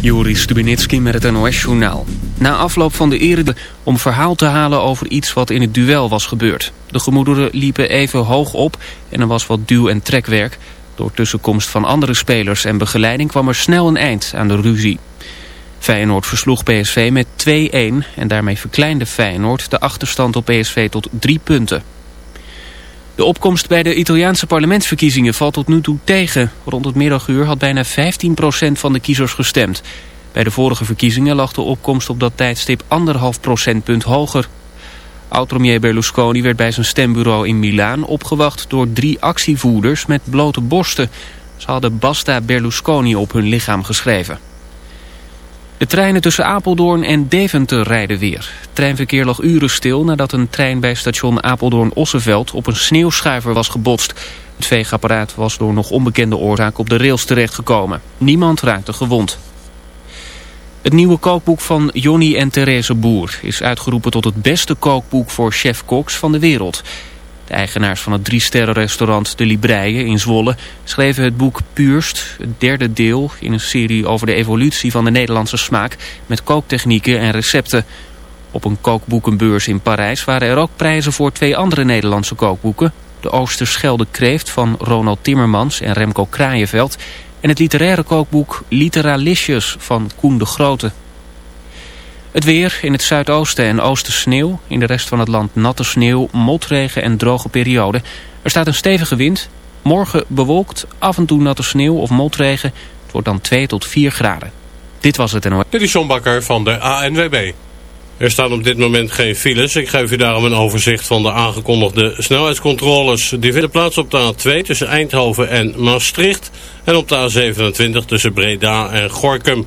Juri Stubenitski met het NOS-journaal. Na afloop van de erede om verhaal te halen over iets wat in het duel was gebeurd. De gemoederen liepen even hoog op en er was wat duw- en trekwerk. Door tussenkomst van andere spelers en begeleiding kwam er snel een eind aan de ruzie. Feyenoord versloeg PSV met 2-1 en daarmee verkleinde Feyenoord de achterstand op PSV tot drie punten. De opkomst bij de Italiaanse parlementsverkiezingen valt tot nu toe tegen. Rond het middaguur had bijna 15% van de kiezers gestemd. Bij de vorige verkiezingen lag de opkomst op dat tijdstip anderhalf procentpunt hoger. Oud-premier Berlusconi werd bij zijn stembureau in Milaan opgewacht door drie actievoerders met blote borsten. Ze hadden Basta Berlusconi op hun lichaam geschreven. De treinen tussen Apeldoorn en Deventer rijden weer. treinverkeer lag uren stil nadat een trein bij station Apeldoorn-Osseveld op een sneeuwschuiver was gebotst. Het veegapparaat was door nog onbekende oorzaak op de rails terechtgekomen. Niemand raakte gewond. Het nieuwe kookboek van Jonny en Therese Boer is uitgeroepen tot het beste kookboek voor chef-koks van de wereld. De eigenaars van het drie-sterren-restaurant De Libreien in Zwolle schreven het boek Puurst, het derde deel in een serie over de evolutie van de Nederlandse smaak met kooktechnieken en recepten. Op een kookboekenbeurs in Parijs waren er ook prijzen voor twee andere Nederlandse kookboeken. De Oosterschelde Kreeft van Ronald Timmermans en Remco Kraaienveld en het literaire kookboek Literalicious van Koen de Grote. Het weer, in het zuidoosten en oosten sneeuw. In de rest van het land natte sneeuw, motregen en droge periode. Er staat een stevige wind. Morgen bewolkt, af en toe natte sneeuw of motregen. Het wordt dan 2 tot 4 graden. Dit was het en Dit is John Bakker van de ANWB. Er staan op dit moment geen files. Ik geef u daarom een overzicht van de aangekondigde snelheidscontroles. Die vinden plaats op de A2 tussen Eindhoven en Maastricht. En op de A27 tussen Breda en Gorkum.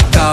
so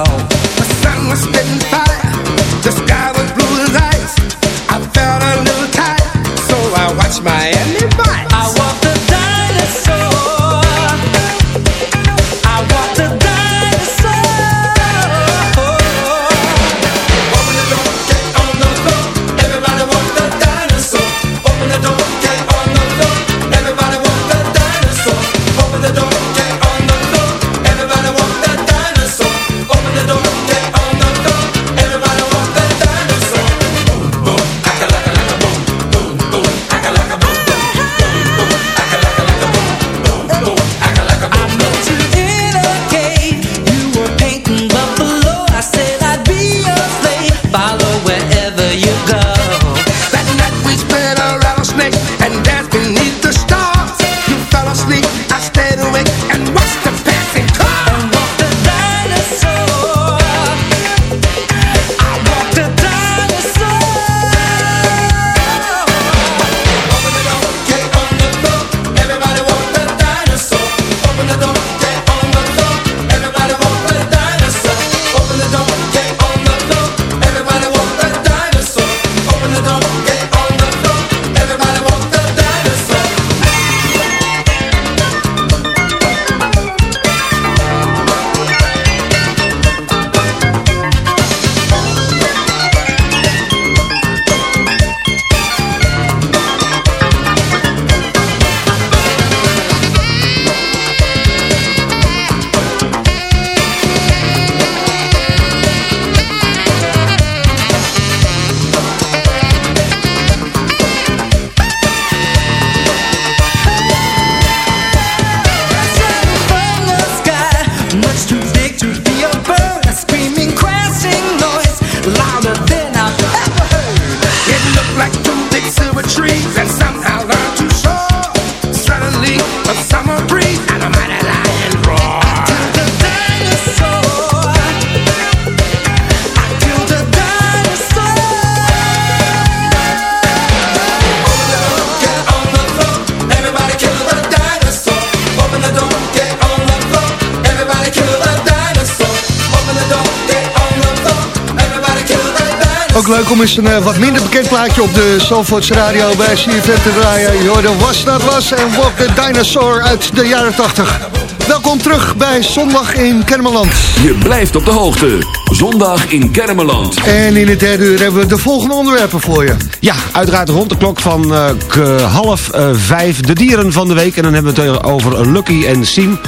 Eens een eh, wat minder bekend plaatje op de Zalvoorts Radio bij CFM te draaien. Je hoorde Was Dat Was en Walk the Dinosaur uit de jaren 80. Welkom terug bij Zondag in Kermeland. Je blijft op de hoogte. Zondag in Kermeland. En in het derde uur hebben we de volgende onderwerpen voor je. Ja, uiteraard rond de klok van eh, half eh, vijf de dieren van de week. En dan hebben we het over Lucky en Siem.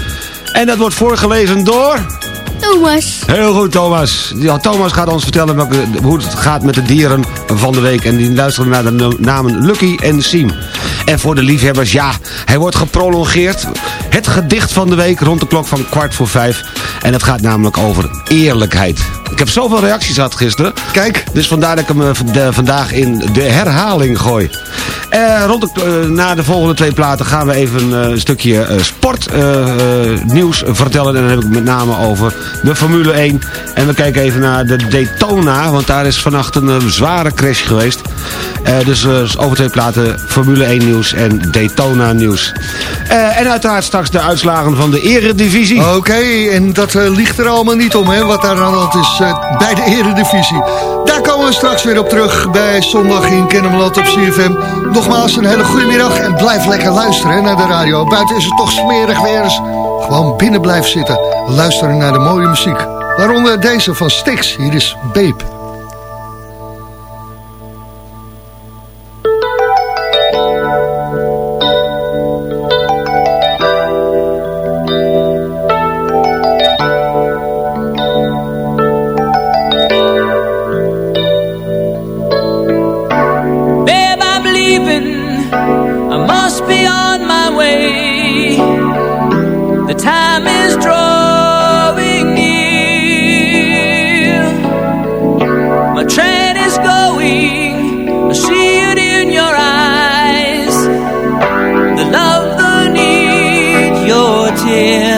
En dat wordt voorgelezen door... Thomas. Heel goed, Thomas. Ja, Thomas gaat ons vertellen hoe het gaat met de dieren van de week. En die luisteren naar de namen Lucky en Siem. En voor de liefhebbers, ja, hij wordt geprolongeerd. Het gedicht van de week rond de klok van kwart voor vijf. En het gaat namelijk over eerlijkheid. Ik heb zoveel reacties gehad gisteren. Kijk. Dus vandaar dat ik hem eh, de- vandaag in de herhaling gooi. Eh, rond de, eh, na de volgende twee platen gaan we even een stukje sportnieuws vertellen. En dan heb ik het met name over de Formule 1. En we kijken even naar de Daytona, want daar is vannacht een zware crash geweest. Dus eh, over twee platen Formule 1 nieuws en Daytona nieuws. En uiteraard straks de uitslagen van de eredivisie. Oké, en dat ligt er allemaal niet om, hè, wat daar aan de hand is bij de eredivisie. Daar komen we straks weer op terug bij Zondag in Kennemerland op CFM. Nogmaals een hele goede middag en blijf lekker luisteren naar de radio. Buiten is het toch smerig weer, dus gewoon binnen blijf zitten. Luisteren naar de mooie muziek. Waaronder deze van Stix, hier is Babe. The time is drawing near. My train is going. I see it in your eyes. The love, the need, your tears.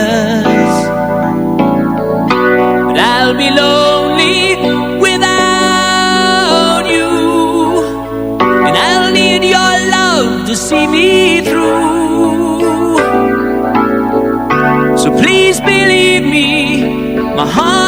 My heart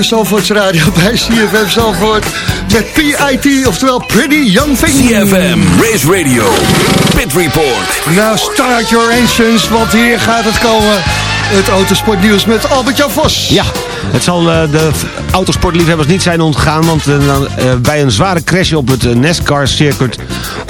de Zalvoorts Radio bij CFM Zalvoort. Met PIT, oftewel Pretty Young Thing. CFM, Race Radio, Pit Report. Nou, start your engines, want hier gaat het komen. Het autosportnieuws met Albert-Jan Vos. Ja, het zal eh, de autosportliefhebbers niet zijn ontgaan... want eh, eh, bij een zware crash op het NASCAR-circuit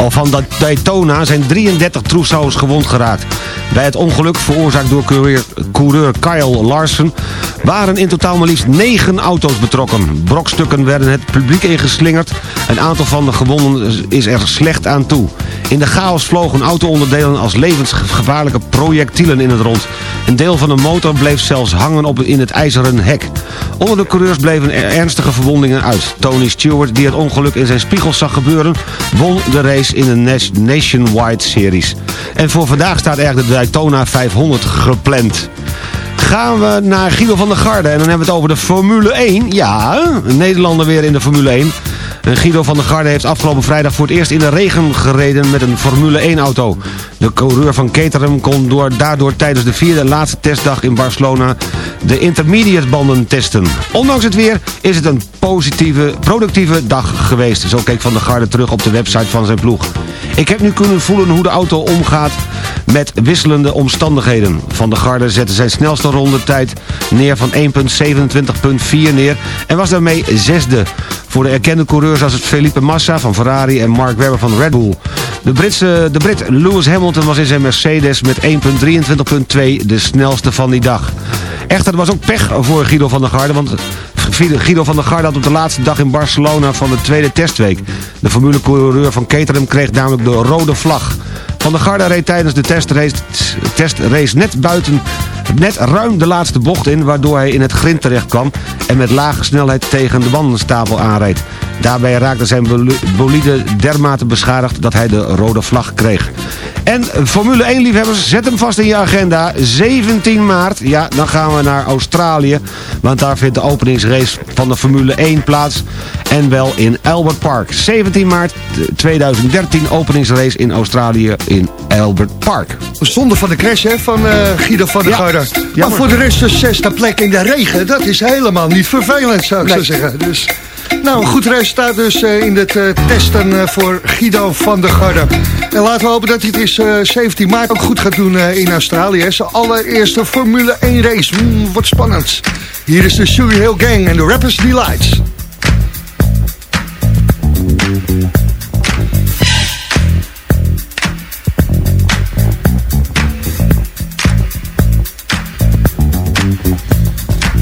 van Dat- Daytona... zijn 33 toeschouwers gewond geraakt. Bij het ongeluk, veroorzaakt door coureur, coureur Kyle Larsen... waren in totaal maar liefst 9 auto's betrokken. Brokstukken werden het publiek ingeslingerd. Een aantal van de gewonden is er slecht aan toe. In de chaos vlogen auto-onderdelen als levensgevaarlijke projectielen in het rond. Een deel van de motor bleef zelfs hangen op in het ijzeren hek. Onder de coureurs bleven er ernstige verwondingen uit. Tony Stewart, die het ongeluk in zijn spiegel zag gebeuren... won de race in de Nationwide Series. En voor vandaag staat er de Daytona 500 gepland. Gaan we naar Guido van der Garde en dan hebben we het over de Formule 1. Ja, Nederlander weer in de Formule 1. En Guido van der Garde heeft afgelopen vrijdag voor het eerst in de regen gereden met een Formule 1 auto. De coureur van Caterham kon door, daardoor tijdens de vierde laatste testdag in Barcelona de intermediate banden testen. Ondanks het weer is het een positieve, productieve dag geweest. Zo keek Van der Garde terug op de website van zijn ploeg. Ik heb nu kunnen voelen hoe de auto omgaat met wisselende omstandigheden. Van der Garde zette zijn snelste rondetijd neer van 1.27.4 neer en was daarmee zesde. Voor de erkende coureurs als het Felipe Massa van Ferrari en Mark Webber van Red Bull. De, Britse, de Brit Lewis Hamilton was in zijn Mercedes met 1.23.2 de snelste van die dag. Echter, het was ook pech voor Guido van der Garde, want Guido van der Garde had op de laatste dag in Barcelona van de tweede testweek. De formulecoureur van Caterham kreeg namelijk de rode vlag. Van der Garde reed tijdens de testrace, testrace net buiten, net ruim de laatste bocht in... waardoor hij in het grind terecht kwam en met lage snelheid tegen de bandenstapel aanreed. Daarbij raakte zijn bol- bolide dermate beschadigd dat hij de rode vlag kreeg. En Formule 1 liefhebbers, zet hem vast in je agenda. 17 maart, ja, dan gaan we naar Australië. Want daar vindt de openingsrace van de Formule 1 plaats. En wel in Albert Park. 17 maart 2013 openingsrace in Australië in Albert Park. Zonde van de crash hè, van eh, Guido van der Ja, Garde. Maar voor de rest een zesde plek in de regen. Dat is helemaal niet vervelend, zou ik Nee. zo zeggen. Dus, nou, een goed resultaat dus eh, in het eh, testen voor Guido van der Garde. En laten we hopen dat hij het is eh, 17 maart ook goed gaat doen eh, in Australië. Zijn allereerste Formule 1 race. Mm, wat spannend. Hier is de Sugar Hill Gang en de Rappers Delights.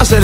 I said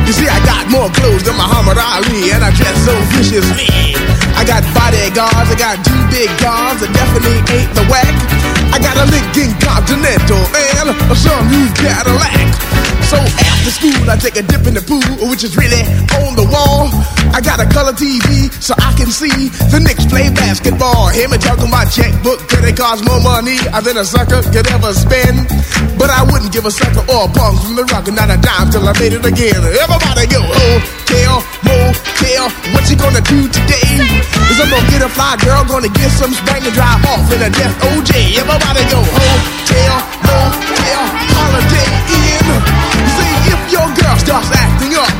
You see, I got more clothes than Muhammad Ali, and I dress so viciously. I got bodyguards, I got two big guns, that definitely ain't the whack. I got a Lincoln Continental and a new Cadillac. So after school, I take a dip in the pool, which is really on the wall. I got a color TV so I can see the Knicks play basketball. Him and talking my checkbook, cause it costs more money than a sucker could ever spend. But I wouldn't give a sucker or a punk from the rock, not a dime till I made it again. Everybody go, oh, hotel, motel, what you gonna do today? Is I'm gonna get a fly girl, gonna get some spank and drive off in a death OJ. Everybody go, oh, hotel, motel, holiday in. See if your girl starts acting up,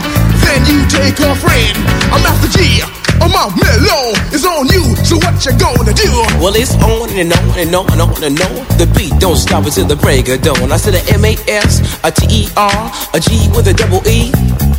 then you take a friend. I'm Master G. I'm out mellow. It's on you. So what you gonna do? Well, it's on and on and on and on and on. The beat don't stop until the break of dawn. I said a M A S, a T E R, a G with a double E.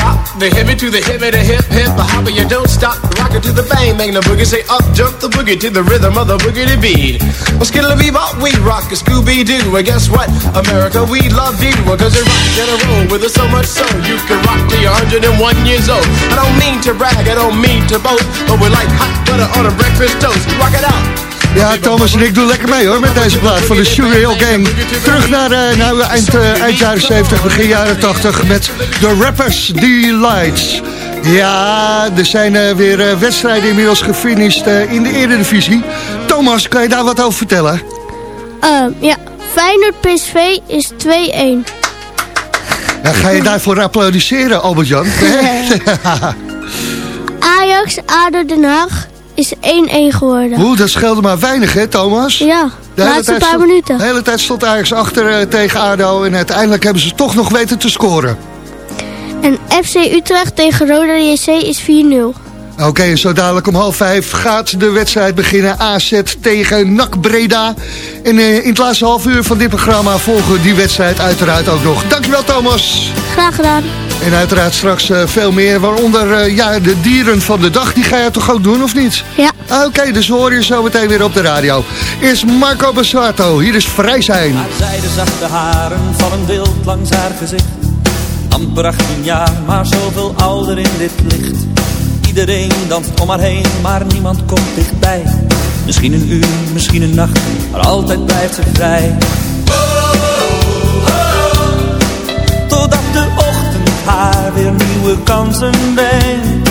hop, the hippie to the hippie, the hip, hip, the hopper, you don't stop. Rock it to the bang, bang the boogie, say up, jump the boogie to the rhythm of the boogie to beat. Well, skittle bebop, we rock a Scooby Doo. And guess what? America, we love you. Cause you rock in a roll with us so much so you can rock till you're 101 years old. I don't mean to brag, I don't mean to boast, but we're like hot butter on a breakfast toast. Rock it out. Ja, Thomas en ik doen lekker mee hoor met deze plaat van de Sugar Hill Gang. Terug naar eh, nou, eind, eh, eind jaren 70, begin jaren 80 met The Rappers Delights. Ja, er zijn eh, weer wedstrijden inmiddels gefinished in de Eredivisie. Thomas, kan je daar wat over vertellen? Ehm, ja, Feyenoord PSV is 2-1. Ja, ga je daarvoor applaudisseren, Albert-Jan? Ajax ADO Den Haag is 1-1 geworden. Oeh, dat scheelde maar weinig, hè, Thomas? Ja, De laatste paar stond- minuten. De hele tijd stond Ajax achter eh, tegen ADO en uiteindelijk hebben ze toch nog weten te scoren. En FC Utrecht tegen Roda JC is 4-0. Oké, zo dadelijk om half vijf gaat de wedstrijd beginnen. AZ tegen NAC Breda. En eh, in het laatste half uur van dit programma volgen we die wedstrijd uiteraard ook nog. Dankjewel Thomas. Graag gedaan. En uiteraard straks eh, veel meer, waaronder eh, ja, de dieren van de dag. Die ga je toch ook doen, of niet? Ja. Oké, dus we horen je zo meteen weer op de radio. Eerst Marco Bassato, hier is Vrij Zijn. Haar zijde zachte haren vallen wild langs haar gezicht. Amper 18 jaar, maar zoveel ouder in dit licht. Iedereen danst om haar heen, maar niemand komt dichtbij. Misschien een uur, misschien een nacht, maar altijd blijft ze vrij. Totdat de ochtend haar weer nieuwe kansen brengt.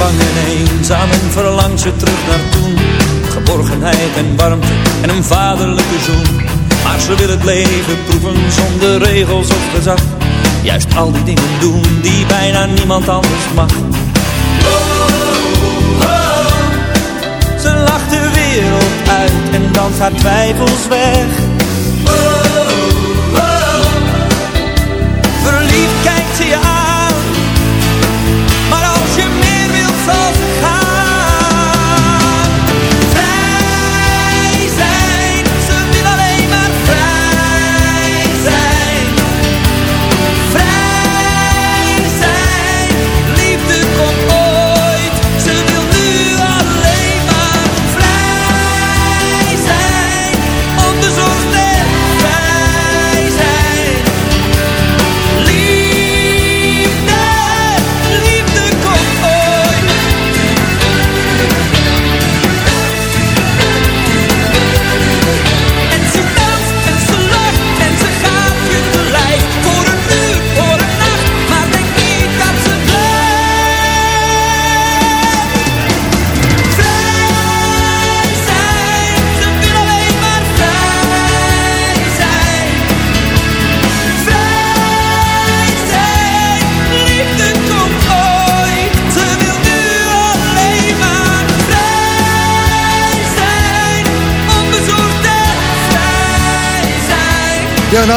Bang en eenzaam en verlangt ze terug naar toen. Geborgenheid en warmte en een vaderlijke zoen. Maar ze wil het leven proeven zonder regels of gezag. Juist al die dingen doen die bijna niemand anders mag. Ze lacht de wereld uit en danst haar twijfels weg. Verliefd kijkt ze je aan.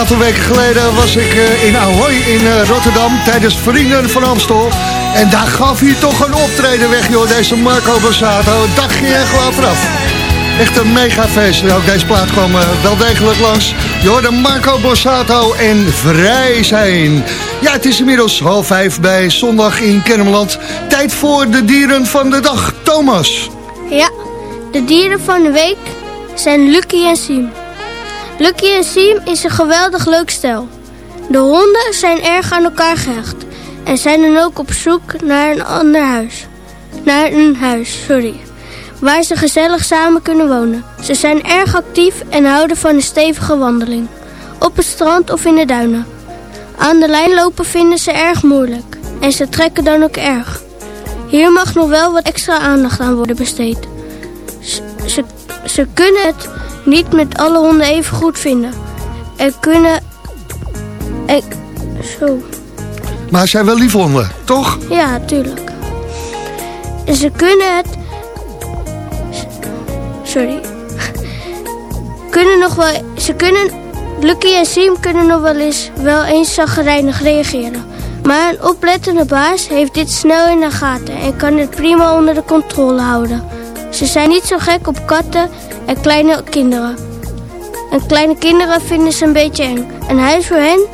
Aantal weken geleden was ik eh, in Ahoy in eh, Rotterdam tijdens Vrienden van Amstel. En daar gaf hij toch een optreden weg, joh, deze Marco Borsato. Dat ging gewoon vanaf. Echt een mega feest. Ook deze plaat kwam eh, wel degelijk langs. Je hoorde Marco Borsato en Vrij zijn. Ja, het is inmiddels half vijf bij Zondag in Kennemerland. Tijd voor de dieren van de dag. Thomas. Ja, de dieren van de week zijn Lucky en Siem. Lucky en Siem is een geweldig leuk stel. De honden zijn erg aan elkaar gehecht en zijn dan ook op zoek naar een ander huis. Naar een huis, sorry. Waar ze gezellig samen kunnen wonen. Ze zijn erg actief en houden van een stevige wandeling. Op het strand of in de duinen. Aan de lijn lopen vinden ze erg moeilijk. En ze trekken dan ook erg. Hier mag nog wel wat extra aandacht aan worden besteed. Ze, ze, kunnen het niet met alle honden even goed vinden. Er kunnen... Er, zo... Maar ze zijn wel lief honden, toch? Ja, tuurlijk. Ze kunnen het... Sorry. kunnen nog wel... Ze kunnen... Lucky en Siem kunnen nog wel eens wel eens zaggerijnig reageren. Maar een oplettende baas heeft dit snel in de gaten en kan het prima onder de controle houden. Ze zijn niet zo gek op katten en kleine kinderen. En kleine kinderen vinden ze een beetje eng. Een huis voor hen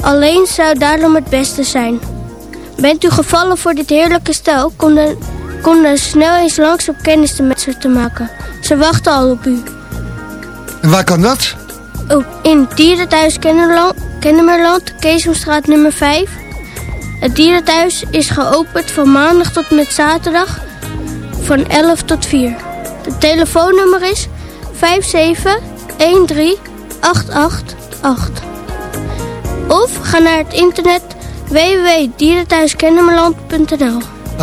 alleen zou daarom het beste zijn. Bent u gevallen voor dit heerlijke stel, kom dan, kom dan snel eens langs om kennis met ze te maken. Ze wachten al op u. En waar kan dat? Oh, in het dierenthuis Kennemerland, Kennemerland, Keesomstraat nummer 5. Het dierenthuis is geopend van maandag tot met zaterdag van 11 tot 4. Het telefoonnummer is 5713888. Of ga naar het internet www.dierenthuiskennemerland.nl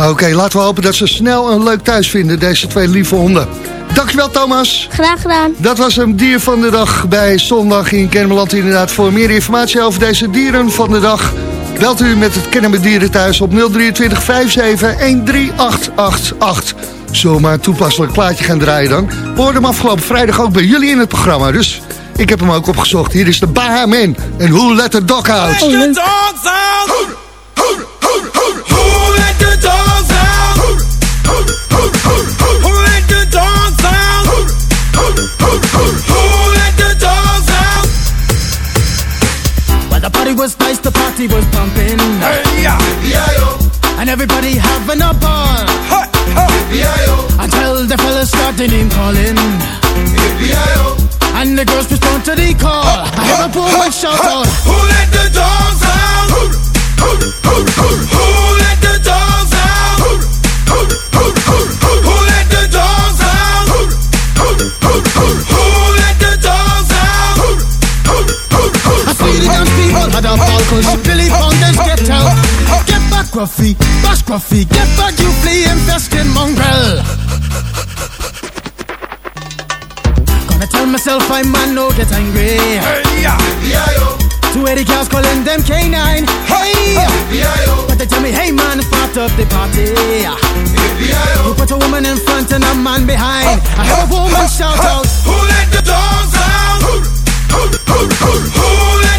Oké, laten we hopen dat ze snel een leuk thuis vinden, deze twee lieve honden. Dankjewel Thomas. Graag gedaan. Dat was een dier van de dag bij Zondag in Kennemerland inderdaad. Voor meer informatie over deze dieren van de dag... belt u met het Kennemer Dierenthuis op 023 57 13888. Zullen we maar een toepasselijk plaatje gaan draaien dan? We hoorden hem afgelopen vrijdag ook bij jullie in het programma. Dus ik heb hem ook opgezocht. Hier is de Bahaman en Who Let the Dog Out. Let the dogs out! Who let the dogs out? Who let the dogs out? Who let the dogs out? Well, the party was nice, the party was pumping. Hey, yeah, yeah, And everybody having a ball. Until the fellas started name calling. And the girls respond to the call. I hear a woman shout out. Who let the dogs out? Who let the dogs out? Who let the dogs out? Who let the dogs out? I see the dance people had a ball cause Billy Fountains get out. Gruffy, bash Gruffy, get back, you flea infested mongrel. Gonna tell myself I'm man, no get angry. Two eighty girls calling them K9. Hey, but they tell me, hey man, start up the party. You put a woman in front and a man behind. I heard a woman shout out. Who let the dogs out? Who let the dogs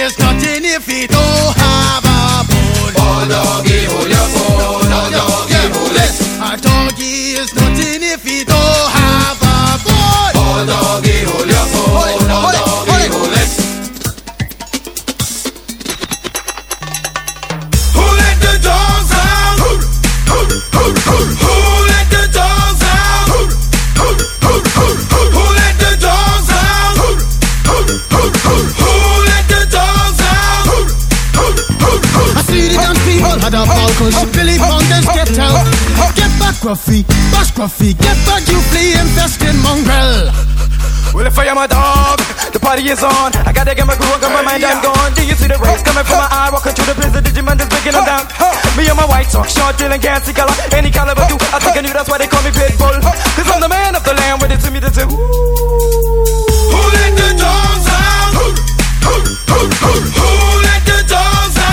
is nothing if he don't have a bone. Oh, doggy, hold your bone. Oh, doggy, hold it. A doggy is nothing Gruffy, bash Gruffy, get back, you flea infested mongrel. Well, if I am a dog, the party is on. I gotta get my groove on, got my mind, I'm gone. Do you see the rays coming from my eye? Walking through the prison, Digimon is breaking them down. Me and my white talk, short, dealing, gassy color. Any caliber do, I think I knew that's why they call me Pitbull. Cause I'm the man of the land, with it to me, that's it. Who let the dogs out? Who let the dogs out?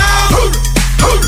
nada.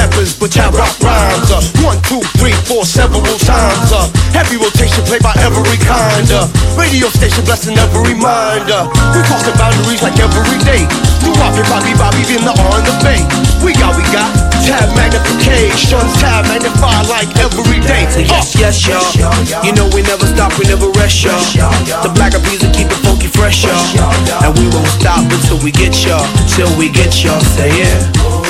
Piper pick peppers, but I rock rhymes. Uh, one, two, three, four, several times. Uh, heavy rotation played by every kind. Uh, radio station blessing every mind. Uh, we crossing boundaries like every day. New Bobby, Bobby, Bobby, in the R and the Bay. We got, we got tab magnification, tab magnify like every day. So yes, yes, y'all. You know we never stop, we never rest, y'all. The black of bees will keep it funky fresh, y'all. And we won't stop until we get y'all, till we get y'all. Say yeah.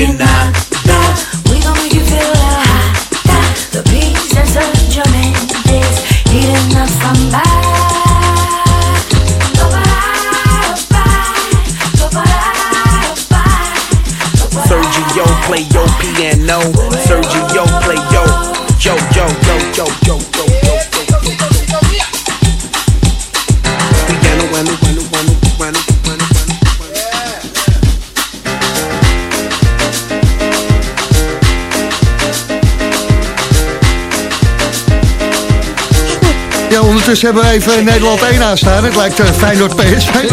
Mas que nada. We gon' make you feel. The beats and Sergio Mendes eating up samba. Sergio play your piano. Sergio play yo, yo, yo, yo, yo, yo, Ondertussen hebben we even Nederland 1 aanstaan. Het lijkt uh, Feyenoord PSV.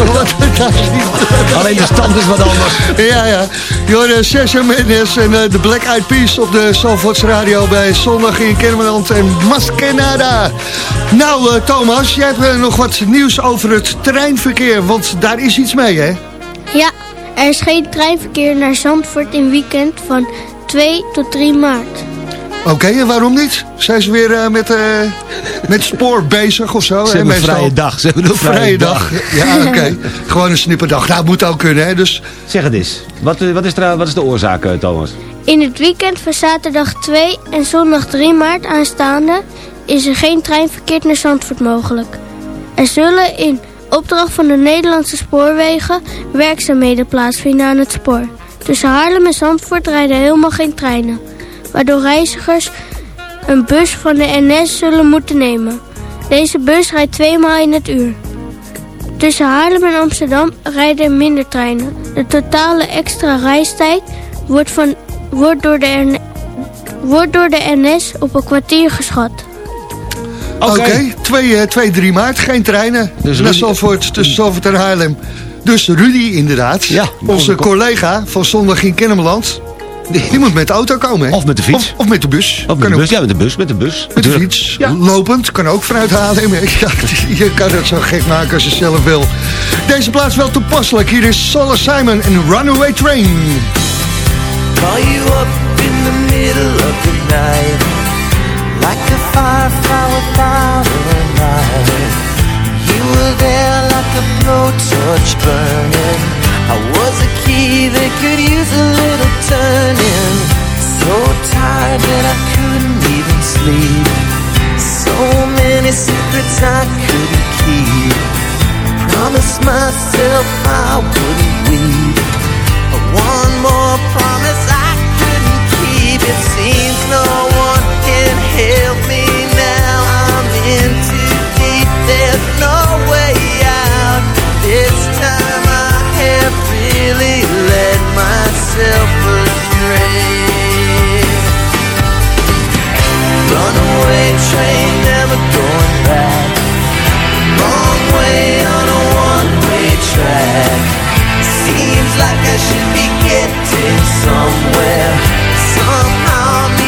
Alleen de stand is wat anders. Ja, ja. Jorden, Sergio Mendes en eh, de Black Eyed Peas op de Zalvoorts Radio bij Zondag in Kennemerland en Maskenada. Nou, eh, Thomas, jij hebt eh, nog wat nieuws over het treinverkeer, want daar is iets mee, hè? Ja, er is geen treinverkeer naar Zandvoort in weekend van 2 tot 3 maart. Oké, en waarom niet? Zijn ze weer met, eh, met spoor bezig of zo? Ze hè, hebben een vrije dag. Ze hebben een vrije dag. Ja, oké. Gewoon een snipperdag. Nou, moet ook kunnen, hè? Dus... Zeg het eens. Wat, eh, wat, is, er, wat is de oorzaak, eh, Thomas? In het weekend van zaterdag 2 en zondag 3 maart aanstaande is er geen treinverkeer naar Zandvoort mogelijk. Er zullen in opdracht van de Nederlandse spoorwegen werkzaamheden plaatsvinden aan het spoor. Tussen Haarlem en Zandvoort rijden helemaal geen treinen, waardoor reizigers een bus van de NS zullen moeten nemen. Deze bus rijdt twee maal in het uur. Tussen Haarlem en Amsterdam rijden er minder treinen. De totale extra reistijd wordt, van, wordt, door, de N- wordt door de NS op een kwartier geschat. Oké, 2, eh, 2, 3 maart, geen treinen. Dus naar Zandvoort, tussen Zandvoort en Haarlem. Dus Rudy inderdaad, onze collega van Zondag in Kennemerland... Die moet met de auto komen, hè? Of met de fiets. Of, of met de bus. Of met de ook. bus? Ja, met de bus. Met de bus. Met de fiets, Ja. lopend, kan ook vanuit Haarlem. hè. Ja, je kan het zo gek maken als je zelf wil. Deze plaats wel toepasselijk. Hier is Solar Simon en Runaway Train. Call you up in the middle of the night Like a firefly without a light You were there like a blowtorch burning I was a really could use a little turning. So tired that I couldn't even sleep. So many secrets I couldn't keep. Promised myself I wouldn't weep. But one more promise I couldn't keep. It seems no one can help me now. I'm in too deep, there's no way out. This time I have really let myself astray. Runaway train, never going back. Long way on a one-way track. Seems like I should be getting somewhere somehow.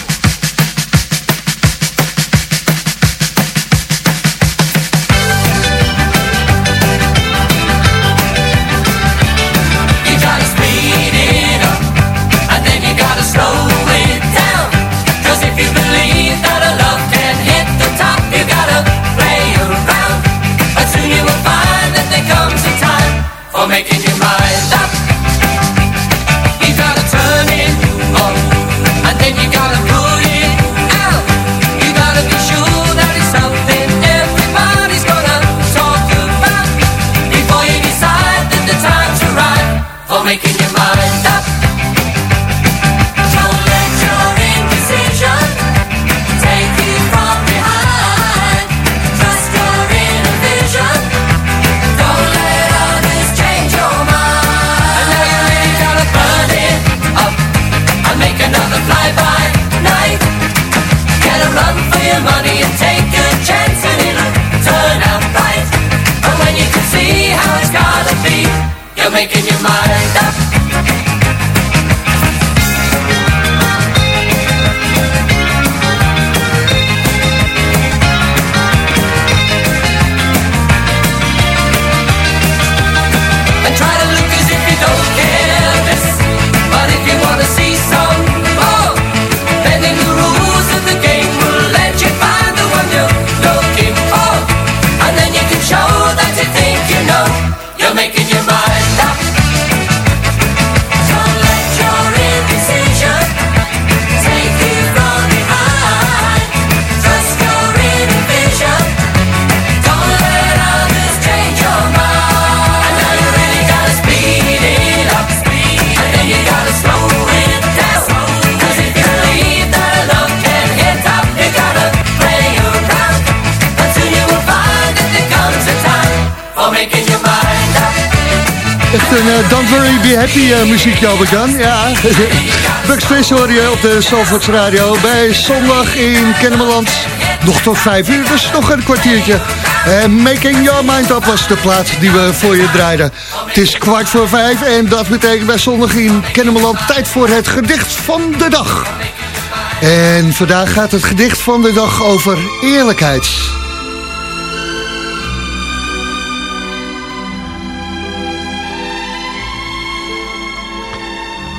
Be Happy eh, muziekje, Albert-Jan. Ja. Bugs hoor je op de Zalvoorts Radio bij zondag in Kennemerland. Nog tot vijf uur, dus nog een kwartiertje. En Making Your Mind Up was de plaat die we voor je draaiden. Het is kwart voor vijf en dat betekent bij zondag in Kennemerland tijd voor het gedicht van de dag. En vandaag gaat het gedicht van de dag over eerlijkheid.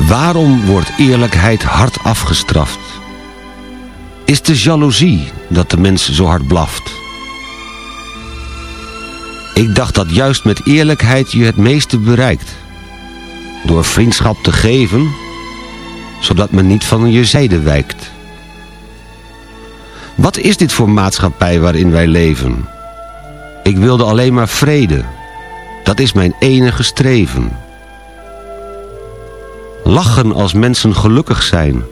Waarom wordt eerlijkheid hard afgestraft? Is de jaloezie dat de mens zo hard blaft? Ik dacht dat juist met eerlijkheid je het meeste bereikt. Door vriendschap te geven, zodat men niet van je zijde wijkt. Wat is dit voor maatschappij waarin wij leven? Ik wilde alleen maar vrede. Dat is mijn enige streven. Lachen als mensen gelukkig zijn.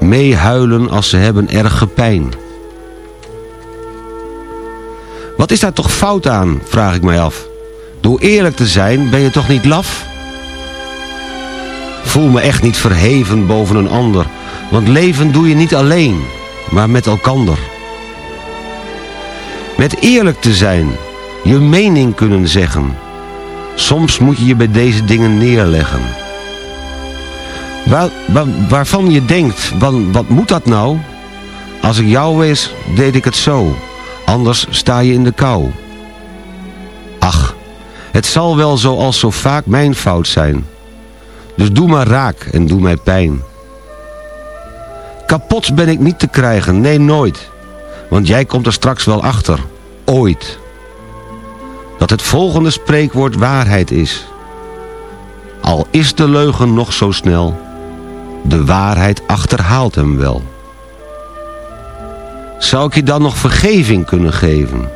Meehuilen als ze hebben erg gepijn. Wat is daar toch fout aan, vraag ik mij af. Door eerlijk te zijn ben je toch niet laf? Voel me echt niet verheven boven een ander. Want leven doe je niet alleen, maar met elkander. Met eerlijk te zijn, je mening kunnen zeggen. Soms moet je je bij deze dingen neerleggen. Waar, waar- waarvan je denkt, wat, wat moet dat nou? Als ik jou wees, deed ik het zo. Anders sta je in de kou. Ach, het zal wel zoals zo vaak mijn fout zijn. Dus doe maar raak en doe mij pijn. Kapot ben ik niet te krijgen, nee nooit. Want jij komt er straks wel achter, ooit. Dat het volgende spreekwoord waarheid is. Al is de leugen nog zo snel, de waarheid achterhaalt hem wel. Zou ik je dan nog vergeving kunnen geven?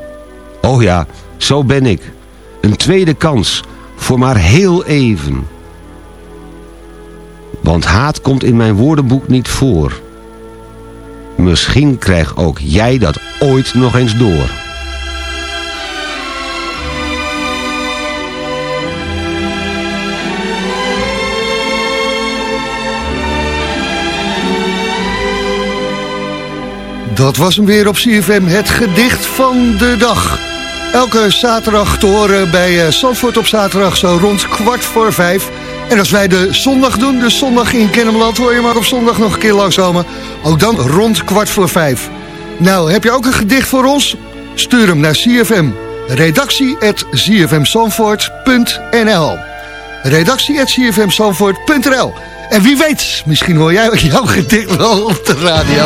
Oh ja, zo ben ik. Een tweede kans, voor maar heel even. Want haat komt in mijn woordenboek niet voor. Misschien krijg ook jij dat ooit nog eens door. Dat was hem weer op CFM, het gedicht van de dag. Elke zaterdag te horen bij eh, Zandvoort op zaterdag zo rond kwart voor vijf. En als wij de zondag doen, de zondag in Kennemerland... hoor je maar op zondag nog een keer langskomen. Ook dan rond kwart voor vijf. Nou, heb je ook een gedicht voor ons? Stuur hem naar CFM. Redactie at zfmzandvoort.nl Redactie at En wie weet, misschien hoor jij jouw gedicht wel op de radio.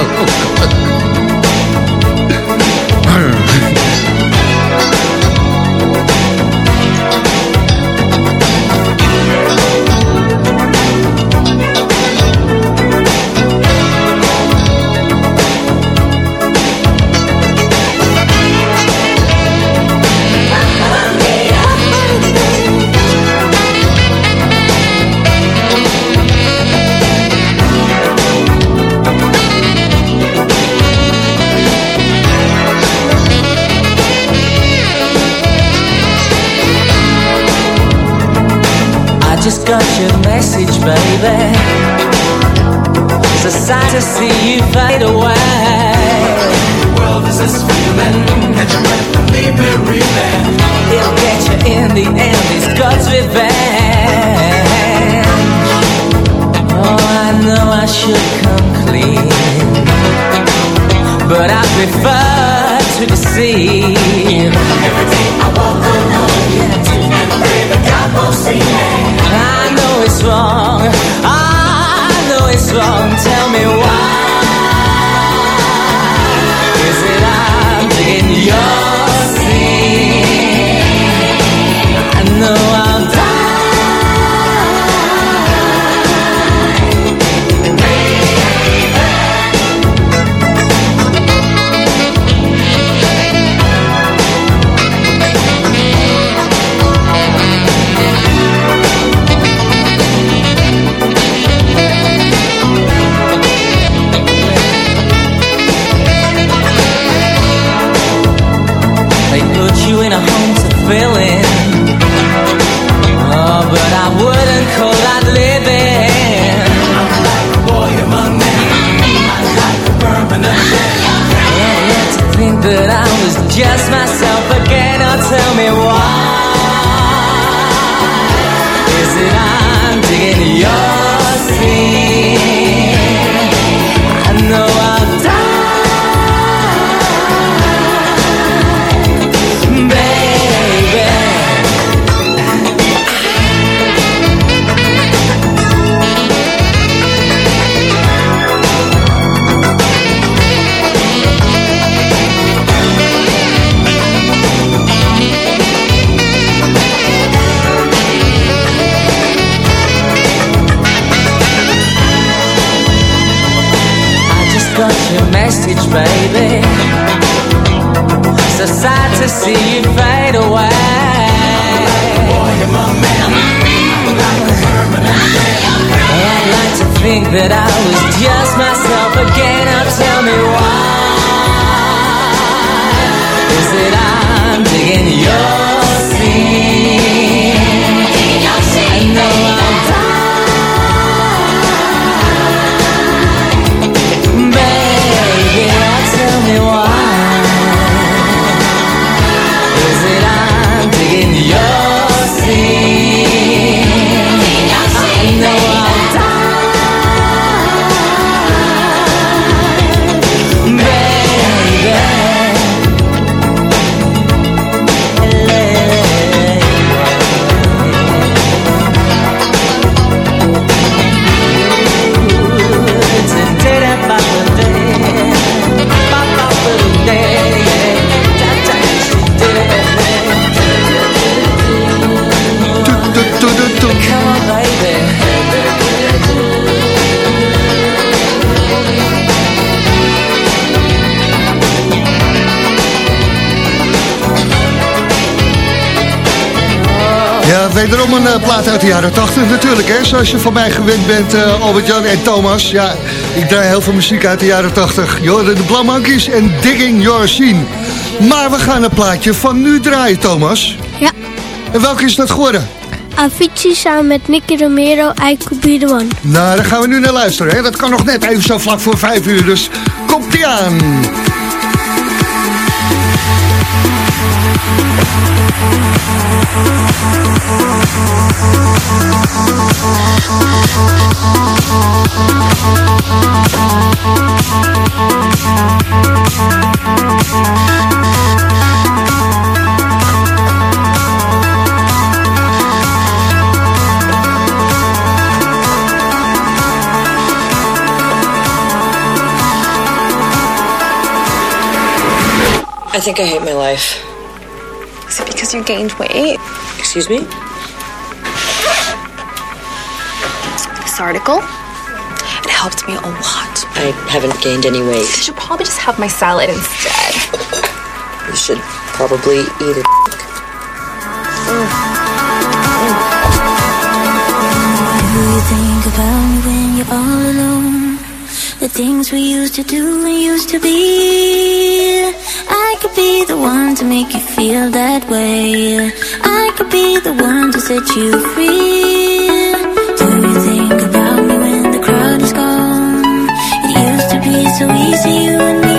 Wederom een eh, plaat uit de jaren 80 natuurlijk, hè. Zoals je van mij gewend bent, eh, Albert-Jan en Thomas. Ja, ik draai heel veel muziek uit de jaren 80. Je hoorde de Blauwmankies en Digging Your Scene. Maar we gaan een plaatje van nu draaien, Thomas. Ja. En welke is dat geworden? Avicii samen met Nicky Romero, I Could Be The One. Nou, daar gaan we nu naar luisteren, hè. Dat kan nog net even zo vlak voor vijf uur, dus komt-ie aan. I think I hate my life. Is it because you gained weight? Excuse me? This article, it helped me a lot. I haven't gained any You weight. should probably just have my salad instead. You should probably eat it. Do you think about me when you're all alone? The things we used to do and used to be. I could be the one to make you feel that way. I could be the one to set you free. So easy, you and me.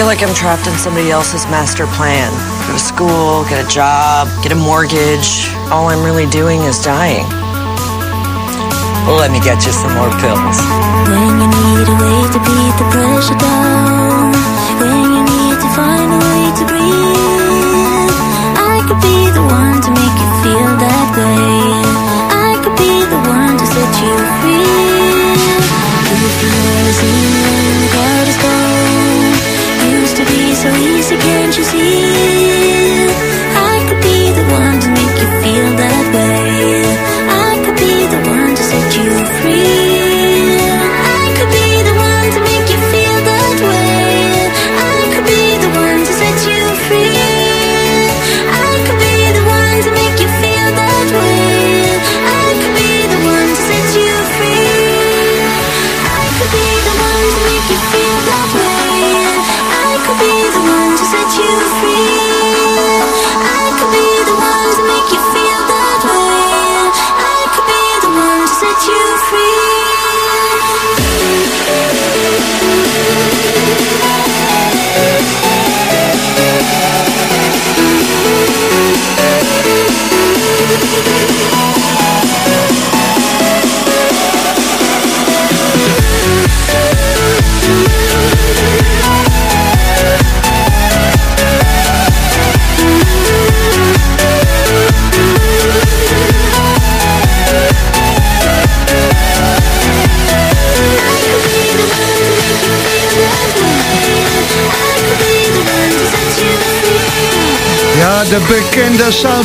Feel like I'm trapped in somebody else's master plan. Go to school, get a job, get a mortgage. All I'm really doing is dying. Well, let me get you some more pills. When you need a way to beat the pressure down. When you need to find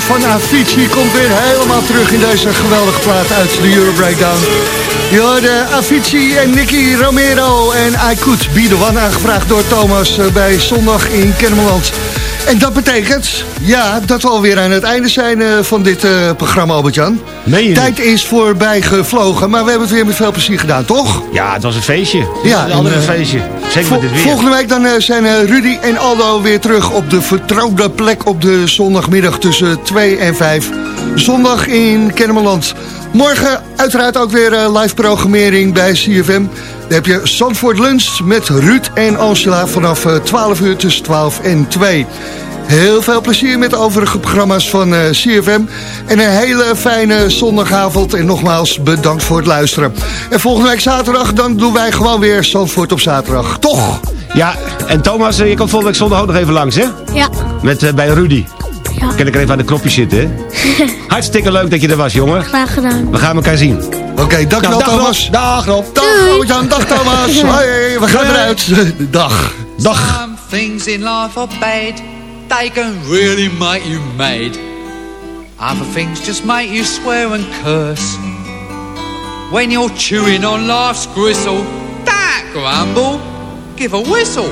van Avicii komt weer helemaal terug in deze geweldige plaat uit de Euro Breakdown. Je hoorde Avicii en Nicky Romero en I Could Be The One aangevraagd door Thomas eh, bij Zondag in Kennemerland. En dat betekent, ja, dat we alweer aan het einde zijn eh, van dit eh, programma, Albert-Jan. Tijd is voorbij gevlogen, maar we hebben het weer met veel plezier gedaan, toch? Ja, het was een feestje. Ja, een andere en, eh, feestje. Zeker met dit weer. Volgende week dan zijn Rudy en Aldo weer terug op de vertrouwde plek op de zondagmiddag tussen 2 en 5. Zondag in Kennemerland. Morgen uiteraard ook weer eh, live programmering bij CFM. Dan heb je Zandvoort Lunch met Ruud en Angela vanaf eh, 12 uur tussen 12 en 2. Heel veel plezier met de overige programma's van eh, CFM. En een hele fijne zondagavond. En nogmaals bedankt voor het luisteren. En volgende week zaterdag dan doen wij gewoon weer Zandvoort op zaterdag. Toch? Ja, en Thomas, eh, je komt volgende week zondag ook nog even langs, hè? Ja. Met, eh, bij Rudy. Ja. Kan ik er even aan de knopjes zitten, hè? Hartstikke leuk dat je er was, jongen. Graag gedaan. We gaan elkaar zien. Oké, Nou, dag Thomas. Rob. Dag Rob. Dag dag Thomas. Hoi, we gaan eruit. Dag. Dag. Some things in life are bad. They can really make you mad. Other things just make you swear and curse. When you're chewing on life's gristle, that grumble, give a whistle.